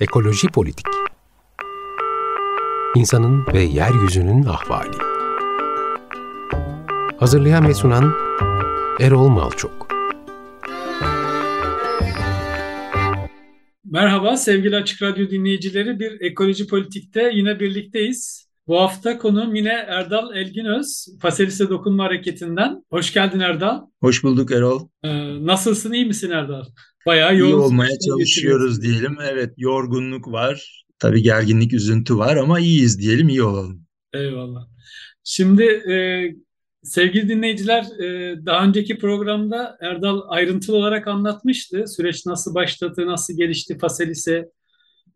Ekoloji Politik İnsanın ve Yeryüzünün Ahvali Hazırlayan ve sunan Erol Malçok Merhaba sevgili Açık Radyo dinleyicileri. Bir Ekoloji Politik'te yine birlikteyiz. Bu hafta konuğum yine Erdal Elginöz, Faselis'e Dokunma Hareketi'nden. Hoş geldin Erdal. Hoş bulduk Erol. Ee, nasılsın, iyi misin Erdal? Bayağı yoğun. İyi olmaya çalışıyoruz diyelim. Evet, yorgunluk var. Tabii gerginlik, üzüntü var ama iyiyiz diyelim, iyi olalım. Eyvallah. Şimdi e, sevgili dinleyiciler, e, daha önceki programda Erdal ayrıntılı olarak anlatmıştı. Süreç nasıl başladı, nasıl gelişti Faselis'e,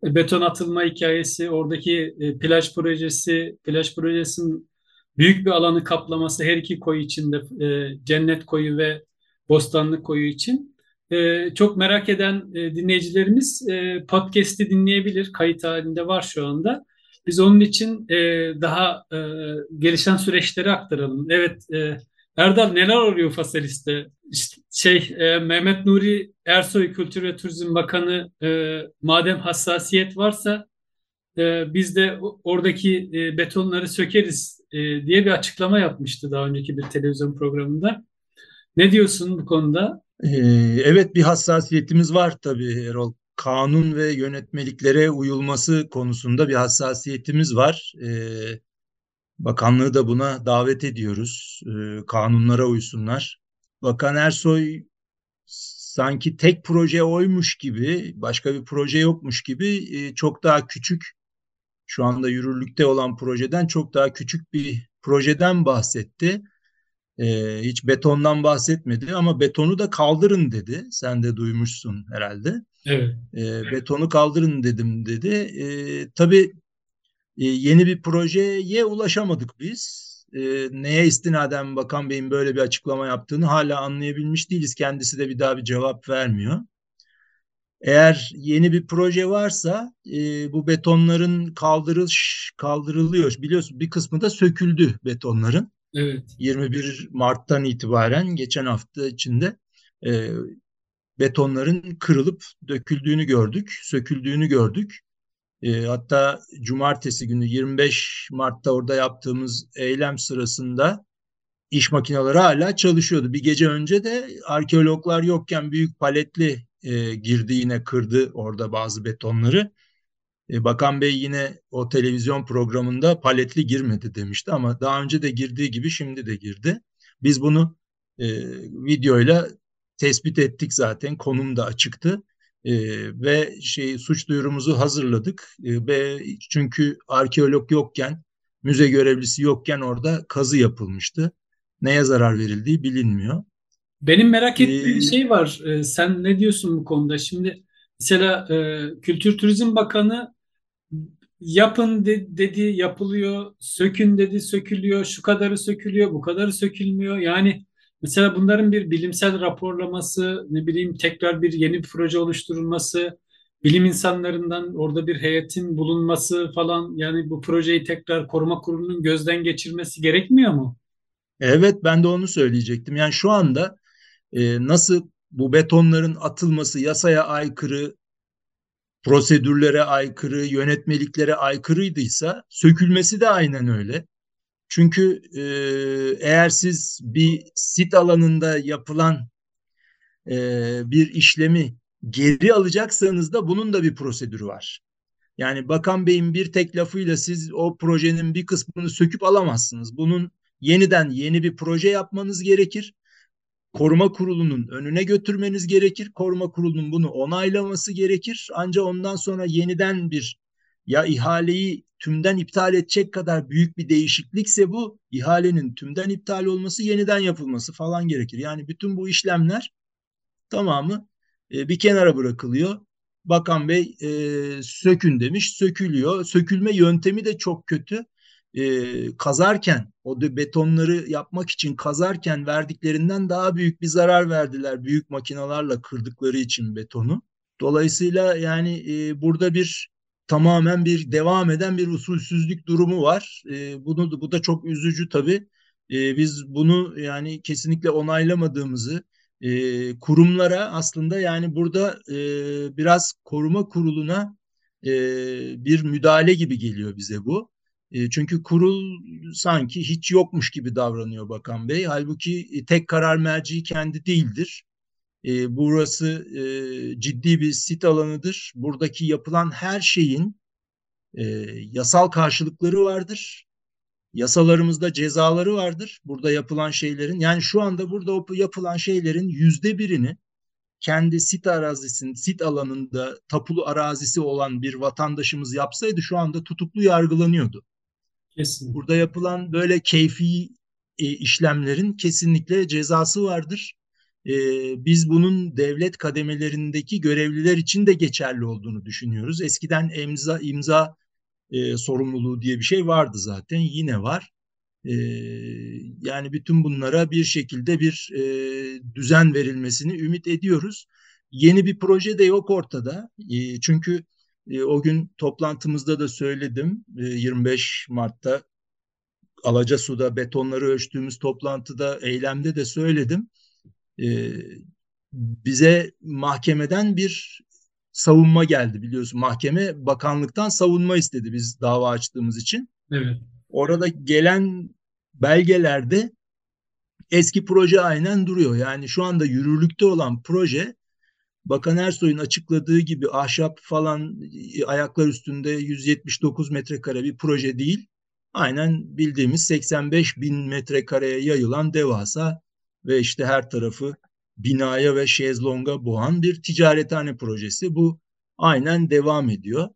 beton atılma hikayesi, oradaki e, plaj projesi, plaj projesinin büyük bir alanı kaplaması her iki koyu içinde, e, Cennet Koyu ve Bostanlı Koyu için. Ee, çok merak eden e, dinleyicilerimiz e, podcast'i dinleyebilir. Kayıt halinde var şu anda. Biz onun için e, daha e, gelişen süreçleri aktaralım. Evet, e, Erdal neler oluyor Faselis'te? İşte şey e, Mehmet Nuri Ersoy Kültür ve Turizm Bakanı e, madem hassasiyet varsa e, biz de oradaki e, betonları sökeriz e, diye bir açıklama yapmıştı daha önceki bir televizyon programında. Ne diyorsun bu konuda? Ee, evet bir hassasiyetimiz var tabii Erol. Kanun ve yönetmeliklere uyulması konusunda bir hassasiyetimiz var. Ee, bakanlığı da buna davet ediyoruz. Ee, kanunlara uysunlar. Bakan Ersoy sanki tek proje oymuş gibi, başka bir proje yokmuş gibi e, çok daha küçük, şu anda yürürlükte olan projeden çok daha küçük bir projeden bahsetti. E, hiç betondan bahsetmedi ama betonu da kaldırın dedi. Sen de duymuşsun herhalde. Evet. E, betonu kaldırın dedim dedi. E, tabii e, yeni bir projeye ulaşamadık biz. E, neye istinaden Bakan Bey'in böyle bir açıklama yaptığını hala anlayabilmiş değiliz. Kendisi de bir daha bir cevap vermiyor. Eğer yeni bir proje varsa e, bu betonların kaldırış kaldırılıyor. Biliyorsun bir kısmı da söküldü betonların. Evet. 21 Mart'tan itibaren geçen hafta içinde e, betonların kırılıp döküldüğünü gördük, söküldüğünü gördük. E, hatta cumartesi günü 25 Mart'ta orada yaptığımız eylem sırasında iş makineleri hala çalışıyordu. Bir gece önce de arkeologlar yokken büyük paletli e, girdi yine kırdı orada bazı betonları. E, Bakan Bey yine o televizyon programında paletli girmedi demişti ama daha önce de girdiği gibi şimdi de girdi. Biz bunu e, videoyla tespit ettik zaten konum da açıktı e, ve şey suç duyurumuzu hazırladık e, ve çünkü arkeolog yokken müze görevlisi yokken orada kazı yapılmıştı. Neye zarar verildiği bilinmiyor. Benim merak ettiğim ee, şey var. Ee, sen ne diyorsun bu konuda? Şimdi mesela e, Kültür Turizm Bakanı yapın de, dedi yapılıyor, sökün dedi sökülüyor, şu kadarı sökülüyor, bu kadarı sökülmüyor. Yani mesela bunların bir bilimsel raporlaması, ne bileyim tekrar bir yeni bir proje oluşturulması, bilim insanlarından orada bir heyetin bulunması falan yani bu projeyi tekrar koruma kurulunun gözden geçirmesi gerekmiyor mu? Evet ben de onu söyleyecektim. Yani şu anda e, nasıl bu betonların atılması yasaya aykırı, prosedürlere aykırı, yönetmeliklere aykırıydıysa sökülmesi de aynen öyle. Çünkü e, eğer siz bir sit alanında yapılan e, bir işlemi geri alacaksanız da bunun da bir prosedürü var. Yani Bakan Bey'in bir tek lafıyla siz o projenin bir kısmını söküp alamazsınız. Bunun yeniden yeni bir proje yapmanız gerekir koruma kurulunun önüne götürmeniz gerekir. Koruma kurulunun bunu onaylaması gerekir. Ancak ondan sonra yeniden bir ya ihaleyi tümden iptal edecek kadar büyük bir değişiklikse bu ihalenin tümden iptal olması yeniden yapılması falan gerekir. Yani bütün bu işlemler tamamı e, bir kenara bırakılıyor. Bakan Bey e, sökün demiş sökülüyor. Sökülme yöntemi de çok kötü e, kazarken o betonları yapmak için kazarken verdiklerinden daha büyük bir zarar verdiler büyük makinalarla kırdıkları için betonu. Dolayısıyla yani e, burada bir tamamen bir devam eden bir usulsüzlük durumu var. E, bunu bu da çok üzücü tabii. E, biz bunu yani kesinlikle onaylamadığımızı e, kurumlara aslında yani burada e, biraz koruma kuruluna e, bir müdahale gibi geliyor bize bu. E, çünkü kurul sanki hiç yokmuş gibi davranıyor Bakan Bey. Halbuki e, tek karar merci kendi değildir. E, burası e, ciddi bir sit alanıdır. Buradaki yapılan her şeyin e, yasal karşılıkları vardır. Yasalarımızda cezaları vardır. Burada yapılan şeylerin yani şu anda burada yapılan şeylerin yüzde birini kendi sit arazisinin, sit alanında tapulu arazisi olan bir vatandaşımız yapsaydı şu anda tutuklu yargılanıyordu. Kesinlikle. Burada yapılan böyle keyfi e, işlemlerin kesinlikle cezası vardır. E, biz bunun devlet kademelerindeki görevliler için de geçerli olduğunu düşünüyoruz. Eskiden imza imza e, sorumluluğu diye bir şey vardı zaten yine var. E, yani bütün bunlara bir şekilde bir e, düzen verilmesini ümit ediyoruz. Yeni bir proje de yok ortada. E, çünkü e, o gün toplantımızda da söyledim. E, 25 Mart'ta Alacasu'da betonları ölçtüğümüz toplantıda, eylemde de söyledim. E, bize mahkemeden bir savunma geldi biliyorsun. Mahkeme bakanlıktan savunma istedi biz dava açtığımız için. Evet. Orada gelen belgelerde eski proje aynen duruyor. Yani şu anda yürürlükte olan proje Bakan Ersoy'un açıkladığı gibi ahşap falan ayaklar üstünde 179 metrekare bir proje değil. Aynen bildiğimiz 85 bin metrekareye yayılan devasa ve işte her tarafı binaya ve şezlonga boğan bir ticarethane projesi. Bu aynen devam ediyor.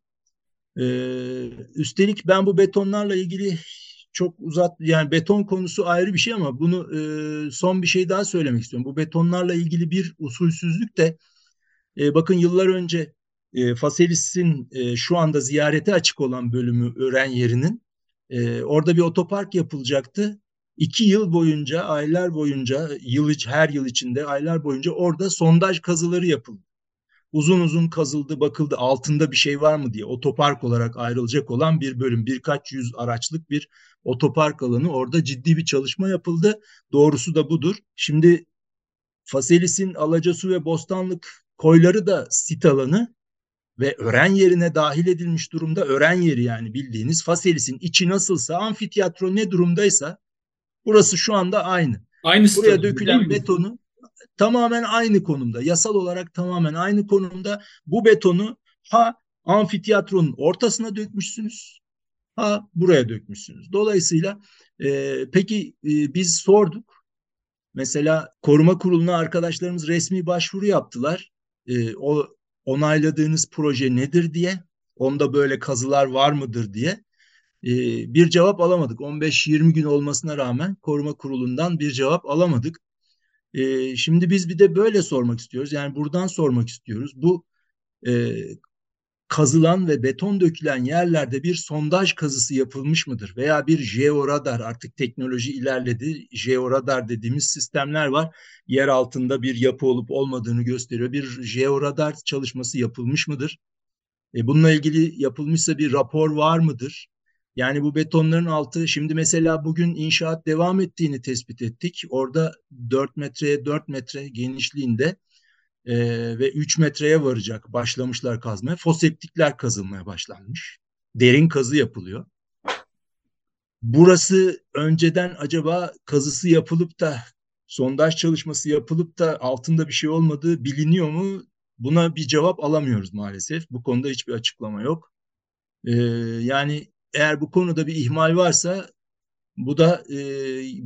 Ee, üstelik ben bu betonlarla ilgili çok uzat yani beton konusu ayrı bir şey ama bunu e, son bir şey daha söylemek istiyorum. Bu betonlarla ilgili bir usulsüzlük de e, bakın yıllar önce e, Faselis'in e, şu anda ziyarete açık olan bölümü öğren yerinin e, orada bir otopark yapılacaktı. İki yıl boyunca, aylar boyunca, yıl her yıl içinde aylar boyunca orada sondaj kazıları yapıldı. Uzun uzun kazıldı, bakıldı altında bir şey var mı diye otopark olarak ayrılacak olan bir bölüm. Birkaç yüz araçlık bir otopark alanı orada ciddi bir çalışma yapıldı. Doğrusu da budur. Şimdi Faselis'in Alacasu ve Bostanlık koyları da sit alanı ve öğren yerine dahil edilmiş durumda öğren yeri yani bildiğiniz Faselis'in içi nasılsa amfiteyatro ne durumdaysa burası şu anda aynı. Aynı Buraya dökülen betonu tamamen aynı konumda. Yasal olarak tamamen aynı konumda. Bu betonu ha amfiteyatronun ortasına dökmüşsünüz ha buraya dökmüşsünüz. Dolayısıyla e, peki e, biz sorduk. Mesela koruma kuruluna arkadaşlarımız resmi başvuru yaptılar. E, o onayladığınız proje nedir diye. Onda böyle kazılar var mıdır diye. E, bir cevap alamadık. 15-20 gün olmasına rağmen koruma kurulundan bir cevap alamadık. E, şimdi biz bir de böyle sormak istiyoruz. Yani buradan sormak istiyoruz. Bu e, kazılan ve beton dökülen yerlerde bir sondaj kazısı yapılmış mıdır? Veya bir jeoradar artık teknoloji ilerledi. Jeoradar dediğimiz sistemler var. Yer altında bir yapı olup olmadığını gösteriyor. Bir jeoradar çalışması yapılmış mıdır? E, bununla ilgili yapılmışsa bir rapor var mıdır? Yani bu betonların altı şimdi mesela bugün inşaat devam ettiğini tespit ettik. Orada 4 metreye 4 metre genişliğinde e, ve 3 metreye varacak başlamışlar kazmaya. Foseptikler kazılmaya başlanmış. Derin kazı yapılıyor. Burası önceden acaba kazısı yapılıp da sondaj çalışması yapılıp da altında bir şey olmadığı biliniyor mu? Buna bir cevap alamıyoruz maalesef. Bu konuda hiçbir açıklama yok. Ee, yani eğer bu konuda bir ihmal varsa bu da e,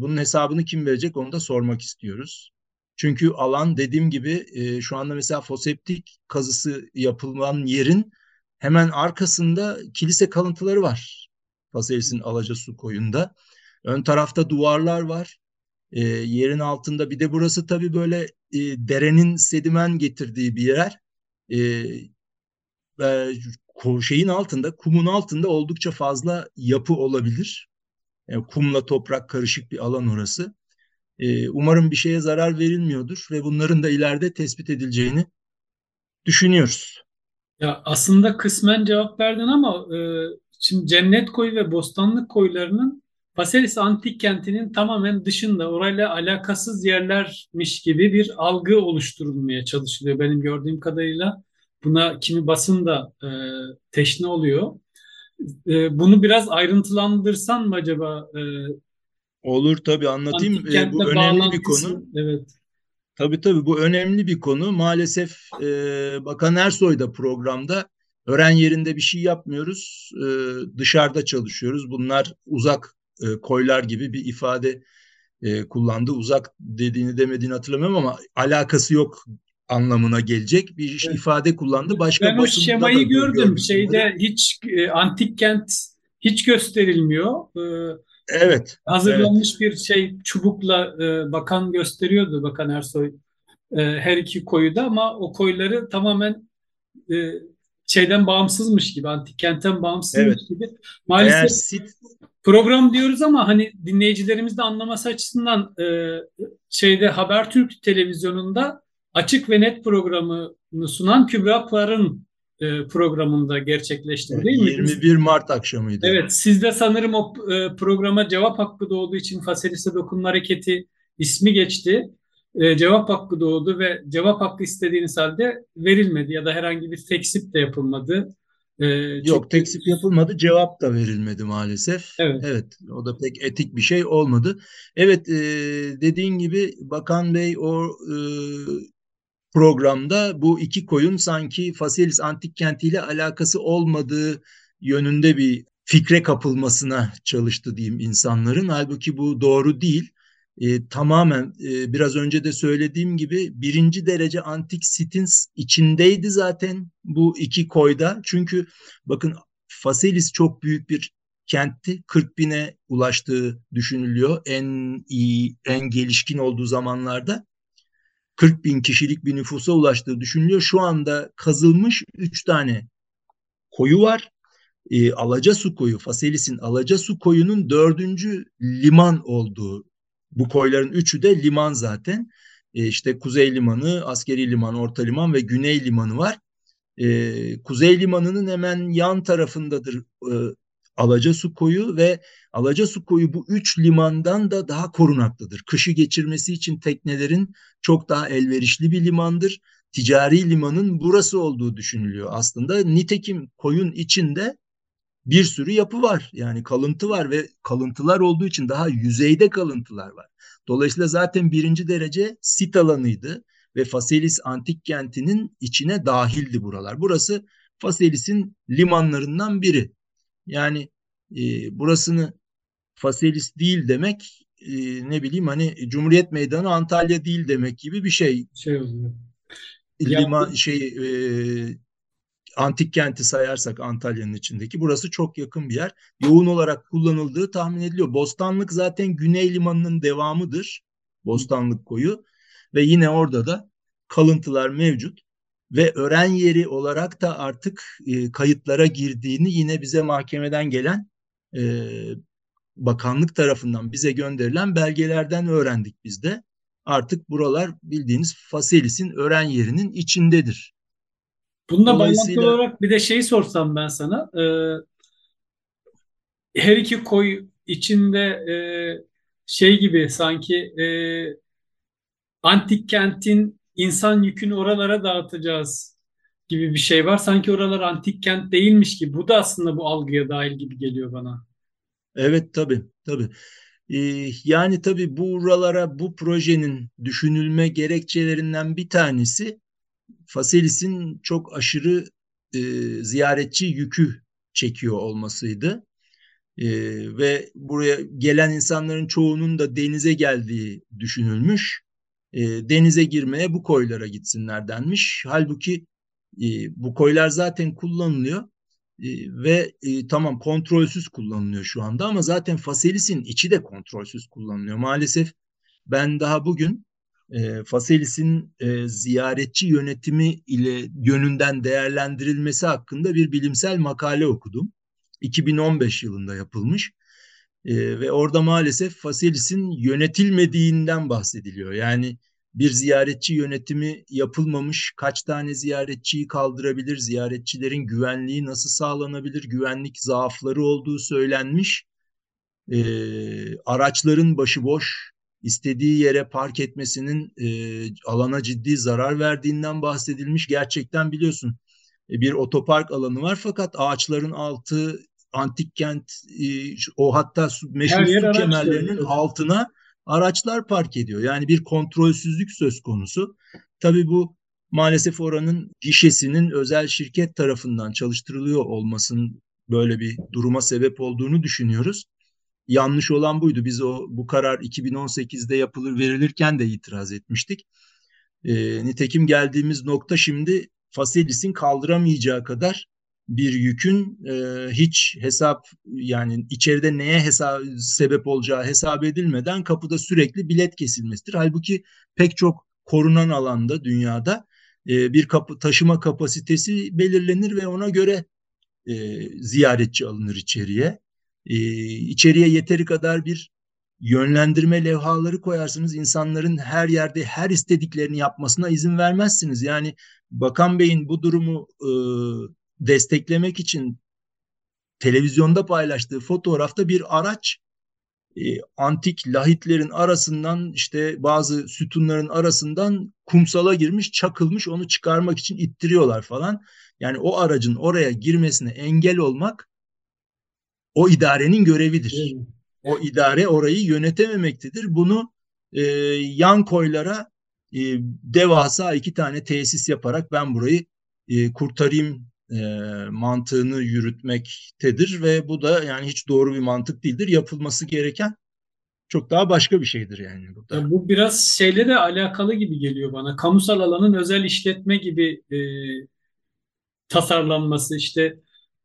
bunun hesabını kim verecek onu da sormak istiyoruz. Çünkü alan dediğim gibi e, şu anda mesela foseptik kazısı yapılan yerin hemen arkasında kilise kalıntıları var. Faselis'in Alacasu koyunda. Ön tarafta duvarlar var. E, yerin altında bir de burası tabii böyle e, derenin sedimen getirdiği bir yer. E, şeyin altında, kumun altında oldukça fazla yapı olabilir. Yani kumla toprak karışık bir alan orası. E, umarım bir şeye zarar verilmiyordur ve bunların da ileride tespit edileceğini düşünüyoruz. Ya aslında kısmen cevap verdin ama e, şimdi Cennet Koyu ve Bostanlık koylarının Faselis Antik Kenti'nin tamamen dışında orayla alakasız yerlermiş gibi bir algı oluşturulmaya çalışılıyor benim gördüğüm kadarıyla. Buna kimi basın da e, teşne oluyor. E, bunu biraz ayrıntılandırsan mı acaba? E, Olur tabii anlatayım. E, bu önemli bir konu. Evet. Tabii tabii bu önemli bir konu. Maalesef e, Bakan Ersoy da programda öğren yerinde bir şey yapmıyoruz. E, dışarıda çalışıyoruz. Bunlar uzak e, koylar gibi bir ifade e, kullandı. Uzak dediğini demediğini hatırlamıyorum ama alakası yok anlamına gelecek bir evet. ifade kullandı. Başka ben o şemayı gördüm. gördüm. Şeyde hiç e, antik kent hiç gösterilmiyor. E, evet. Hazırlanmış evet. bir şey çubukla e, bakan gösteriyordu Bakan Ersoy e, her iki koyu da ama o koyları tamamen e, şeyden bağımsızmış gibi, antik kentten bağımsızmış evet. gibi. Maalesef Eğer sit program diyoruz ama hani dinleyicilerimiz de anlaması açısından e, şeyde Habertürk televizyonunda açık ve net programını sunan Kübra Pınar'ın e, programında gerçekleşti evet, değil mi? 21 Mart akşamıydı. Evet, sizde sanırım o e, programa cevap hakkı doğduğu için Faselis'e Dokunma Hareketi ismi geçti. E, cevap hakkı doğdu ve cevap hakkı istediğiniz halde verilmedi ya da herhangi bir teksip de yapılmadı. Ee, Yok çok... teksip yapılmadı cevap da verilmedi maalesef. Evet. evet o da pek etik bir şey olmadı. Evet e, dediğin gibi Bakan Bey o e, programda bu iki koyun sanki Faselis antik kentiyle alakası olmadığı yönünde bir fikre kapılmasına çalıştı diyeyim insanların. Halbuki bu doğru değil e, tamamen e, biraz önce de söylediğim gibi birinci derece antik sitin içindeydi zaten bu iki koyda. Çünkü bakın Faselis çok büyük bir kentti. 40 bine ulaştığı düşünülüyor en iyi, en gelişkin olduğu zamanlarda. 40 bin kişilik bir nüfusa ulaştığı düşünülüyor. Şu anda kazılmış 3 tane koyu var. E, Alacasu koyu, Faselis'in Alacasu koyunun dördüncü liman olduğu bu koyların üçü de liman zaten. E, işte Kuzey Limanı, Askeri Liman, Orta Liman ve Güney Limanı var. E, Kuzey Limanı'nın hemen yan tarafındadır e, Alacasu Koyu ve Alacasu Koyu bu üç limandan da daha korunaklıdır. Kışı geçirmesi için teknelerin çok daha elverişli bir limandır. Ticari limanın burası olduğu düşünülüyor aslında. Nitekim koyun içinde bir sürü yapı var. Yani kalıntı var ve kalıntılar olduğu için daha yüzeyde kalıntılar var. Dolayısıyla zaten birinci derece sit alanıydı ve Faselis antik kentinin içine dahildi buralar. Burası Faselis'in limanlarından biri. Yani e, burasını Faselis değil demek e, ne bileyim hani Cumhuriyet Meydanı Antalya değil demek gibi bir şey. Şey oluyor. Liman şey e, antik kenti sayarsak Antalya'nın içindeki burası çok yakın bir yer. Yoğun olarak kullanıldığı tahmin ediliyor. Bostanlık zaten Güney Limanı'nın devamıdır. Bostanlık koyu ve yine orada da kalıntılar mevcut ve öğren yeri olarak da artık e, kayıtlara girdiğini yine bize mahkemeden gelen e, bakanlık tarafından bize gönderilen belgelerden öğrendik biz de. Artık buralar bildiğiniz Faselis'in öğren yerinin içindedir. Bununla bağlantılı olarak bir de şey sorsam ben sana. E, her iki koy içinde e, şey gibi sanki e, antik kentin insan yükünü oralara dağıtacağız gibi bir şey var. Sanki oralar antik kent değilmiş gibi. Bu da aslında bu algıya dahil gibi geliyor bana. Evet tabii tabii. Ee, yani tabii buralara bu projenin düşünülme gerekçelerinden bir tanesi Faselis'in çok aşırı e, ziyaretçi yükü çekiyor olmasıydı. E, ve buraya gelen insanların çoğunun da denize geldiği düşünülmüş. E, denize girmeye bu koylara gitsinler denmiş. Halbuki e, bu koylar zaten kullanılıyor e, ve e, tamam kontrolsüz kullanılıyor şu anda ama zaten Faselis'in içi de kontrolsüz kullanılıyor. Maalesef ben daha bugün e, Faselis'in e, ziyaretçi yönetimi ile yönünden değerlendirilmesi hakkında bir bilimsel makale okudum. 2015 yılında yapılmış e, ve orada maalesef Faselis'in yönetilmediğinden bahsediliyor. Yani bir ziyaretçi yönetimi yapılmamış, kaç tane ziyaretçiyi kaldırabilir, ziyaretçilerin güvenliği nasıl sağlanabilir, güvenlik zaafları olduğu söylenmiş. E, araçların başıboş, istediği yere park etmesinin e, alana ciddi zarar verdiğinden bahsedilmiş. Gerçekten biliyorsun e, bir otopark alanı var fakat ağaçların altı antik kent e, o hatta meşhur su kemerlerinin araçlar. altına araçlar park ediyor. Yani bir kontrolsüzlük söz konusu. Tabii bu maalesef oranın gişesinin özel şirket tarafından çalıştırılıyor olmasının böyle bir duruma sebep olduğunu düşünüyoruz. Yanlış olan buydu. Biz o bu karar 2018'de yapılır verilirken de itiraz etmiştik. E, nitekim geldiğimiz nokta şimdi Faselis'in kaldıramayacağı kadar bir yükün e, hiç hesap yani içeride neye hesap sebep olacağı hesap edilmeden kapıda sürekli bilet kesilmesidir. Halbuki pek çok korunan alanda dünyada e, bir kapı taşıma kapasitesi belirlenir ve ona göre e, ziyaretçi alınır içeriye. E, içeriye yeteri kadar bir yönlendirme levhaları koyarsınız. insanların her yerde her istediklerini yapmasına izin vermezsiniz. Yani Bakan Bey'in bu durumu e, desteklemek için televizyonda paylaştığı fotoğrafta bir araç e, antik lahitlerin arasından işte bazı sütunların arasından kumsala girmiş, çakılmış onu çıkarmak için ittiriyorlar falan. Yani o aracın oraya girmesine engel olmak o idarenin görevidir. O idare orayı yönetememektedir. Bunu e, yan koylara e, devasa iki tane tesis yaparak ben burayı e, kurtarayım e, mantığını yürütmektedir ve bu da yani hiç doğru bir mantık değildir. Yapılması gereken çok daha başka bir şeydir yani burada. Ya bu biraz şeyle de alakalı gibi geliyor bana. Kamusal alanın özel işletme gibi e, tasarlanması işte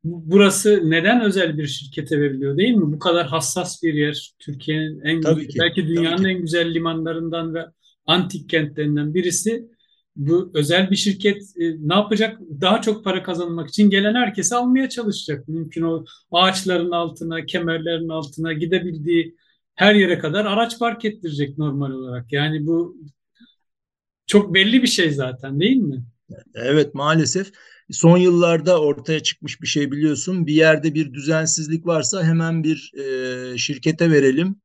burası neden özel bir şirkete veriliyor değil mi? Bu kadar hassas bir yer. Türkiye'nin en Tabii ki. belki dünyanın en güzel limanlarından ve antik kentlerinden birisi bu özel bir şirket e, ne yapacak? Daha çok para kazanmak için gelen herkesi almaya çalışacak. Mümkün o ağaçların altına, kemerlerin altına gidebildiği her yere kadar araç park ettirecek normal olarak. Yani bu çok belli bir şey zaten değil mi? Evet maalesef son yıllarda ortaya çıkmış bir şey biliyorsun. Bir yerde bir düzensizlik varsa hemen bir e, şirkete verelim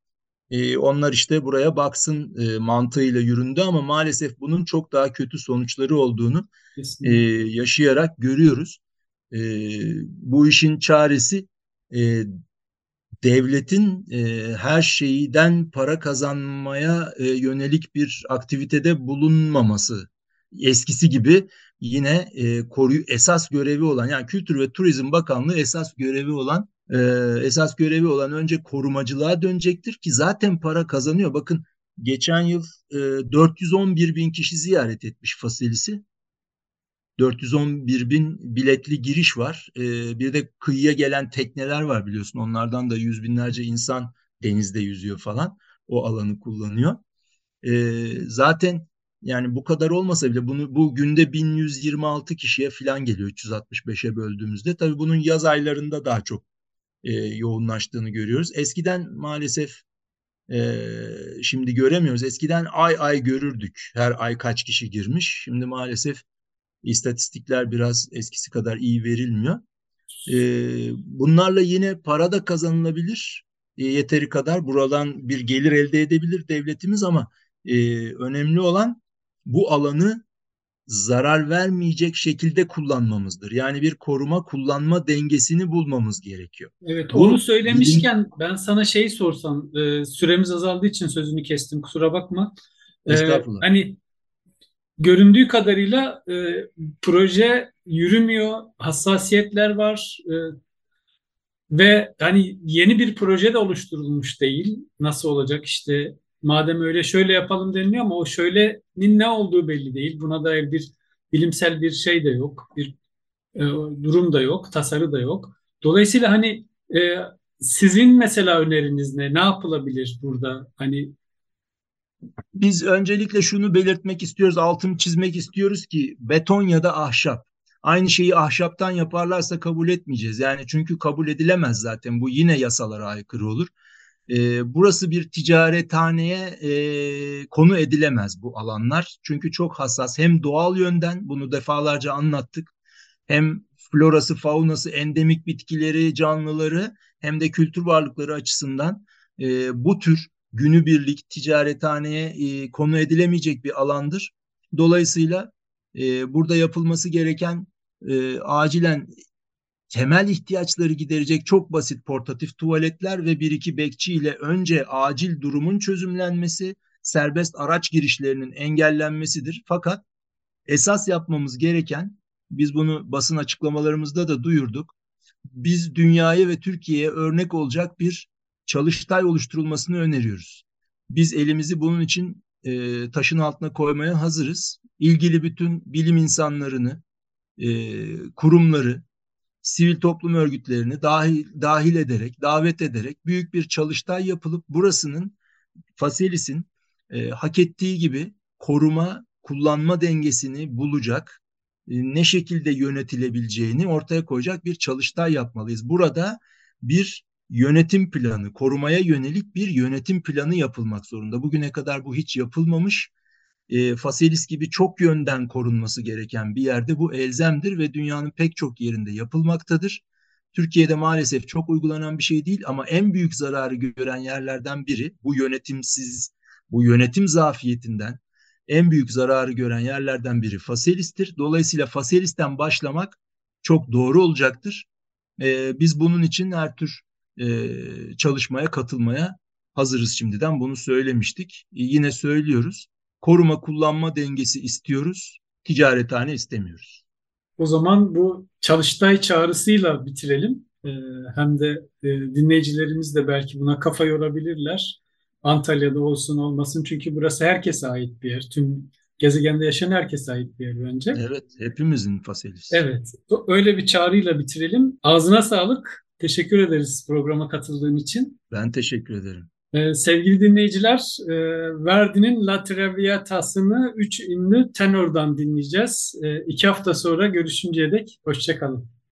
e, onlar işte buraya baksın e, mantığıyla yüründü ama maalesef bunun çok daha kötü sonuçları olduğunu e, yaşayarak görüyoruz. E, bu işin çaresi e, devletin e, her şeyden para kazanmaya e, yönelik bir aktivitede bulunmaması eskisi gibi yine e, koruyu esas görevi olan yani Kültür ve Turizm Bakanlığı esas görevi olan e, esas görevi olan önce korumacılığa dönecektir ki zaten para kazanıyor. Bakın geçen yıl e, 411 bin kişi ziyaret etmiş Faselis'i. 411 bin biletli giriş var. E, bir de kıyıya gelen tekneler var biliyorsun. Onlardan da yüz binlerce insan denizde yüzüyor falan. O alanı kullanıyor. E, zaten yani bu kadar olmasa bile bunu bu günde 1126 kişiye falan geliyor 365'e böldüğümüzde. Tabii bunun yaz aylarında daha çok e, yoğunlaştığını görüyoruz. Eskiden maalesef e, şimdi göremiyoruz. Eskiden ay ay görürdük her ay kaç kişi girmiş. Şimdi maalesef istatistikler biraz eskisi kadar iyi verilmiyor. E, bunlarla yine para da kazanılabilir. E, yeteri kadar buradan bir gelir elde edebilir devletimiz ama e, önemli olan bu alanı zarar vermeyecek şekilde kullanmamızdır. Yani bir koruma kullanma dengesini bulmamız gerekiyor. Evet Bu, onu söylemişken bilim... ben sana şey sorsam e, süremiz azaldığı için sözünü kestim kusura bakma. E, Estağfurullah. Hani göründüğü kadarıyla e, proje yürümüyor, hassasiyetler var e, ve hani yeni bir proje de oluşturulmuş değil. Nasıl olacak işte madem öyle şöyle yapalım deniliyor ama o şöylenin ne olduğu belli değil. Buna dair bir bilimsel bir şey de yok, bir e, durum da yok, tasarı da yok. Dolayısıyla hani e, sizin mesela öneriniz ne? Ne yapılabilir burada? Hani biz öncelikle şunu belirtmek istiyoruz, altını çizmek istiyoruz ki beton ya da ahşap. Aynı şeyi ahşaptan yaparlarsa kabul etmeyeceğiz. Yani çünkü kabul edilemez zaten. Bu yine yasalara aykırı olur. E, burası bir ticarethaneye e, konu edilemez bu alanlar. Çünkü çok hassas hem doğal yönden bunu defalarca anlattık. Hem florası, faunası, endemik bitkileri, canlıları hem de kültür varlıkları açısından e, bu tür günübirlik ticarethaneye e, konu edilemeyecek bir alandır. Dolayısıyla e, burada yapılması gereken e, acilen temel ihtiyaçları giderecek çok basit portatif tuvaletler ve bir iki bekçi ile önce acil durumun çözümlenmesi, serbest araç girişlerinin engellenmesidir. Fakat esas yapmamız gereken, biz bunu basın açıklamalarımızda da duyurduk, biz dünyaya ve Türkiye'ye örnek olacak bir çalıştay oluşturulmasını öneriyoruz. Biz elimizi bunun için e, taşın altına koymaya hazırız. İlgili bütün bilim insanlarını, e, kurumları, sivil toplum örgütlerini dahil, dahil ederek, davet ederek büyük bir çalıştay yapılıp burasının Faselis'in e, hak ettiği gibi koruma, kullanma dengesini bulacak, e, ne şekilde yönetilebileceğini ortaya koyacak bir çalıştay yapmalıyız. Burada bir yönetim planı, korumaya yönelik bir yönetim planı yapılmak zorunda. Bugüne kadar bu hiç yapılmamış. E, Faselis gibi çok yönden korunması gereken bir yerde bu elzemdir ve dünyanın pek çok yerinde yapılmaktadır. Türkiye'de maalesef çok uygulanan bir şey değil ama en büyük zararı gören yerlerden biri bu yönetimsiz, bu yönetim zafiyetinden en büyük zararı gören yerlerden biri Faselis'tir. Dolayısıyla Faselis'ten başlamak çok doğru olacaktır. Ee, biz bunun için her tür e, çalışmaya katılmaya hazırız şimdiden bunu söylemiştik. E, yine söylüyoruz. Koruma kullanma dengesi istiyoruz. Ticarethane istemiyoruz. O zaman bu çalıştay çağrısıyla bitirelim. Ee, hem de e, dinleyicilerimiz de belki buna kafa yorabilirler. Antalya'da olsun olmasın çünkü burası herkese ait bir yer. Tüm gezegende yaşayan herkese ait bir yer bence. Evet, hepimizin faselisi. Evet, öyle bir çağrıyla bitirelim. Ağzına sağlık. Teşekkür ederiz programa katıldığın için. Ben teşekkür ederim. Ee, sevgili dinleyiciler, e, Verdi'nin La Traviatas'ını üç ünlü tenordan dinleyeceğiz. E, iki hafta sonra görüşünceye dek hoşçakalın.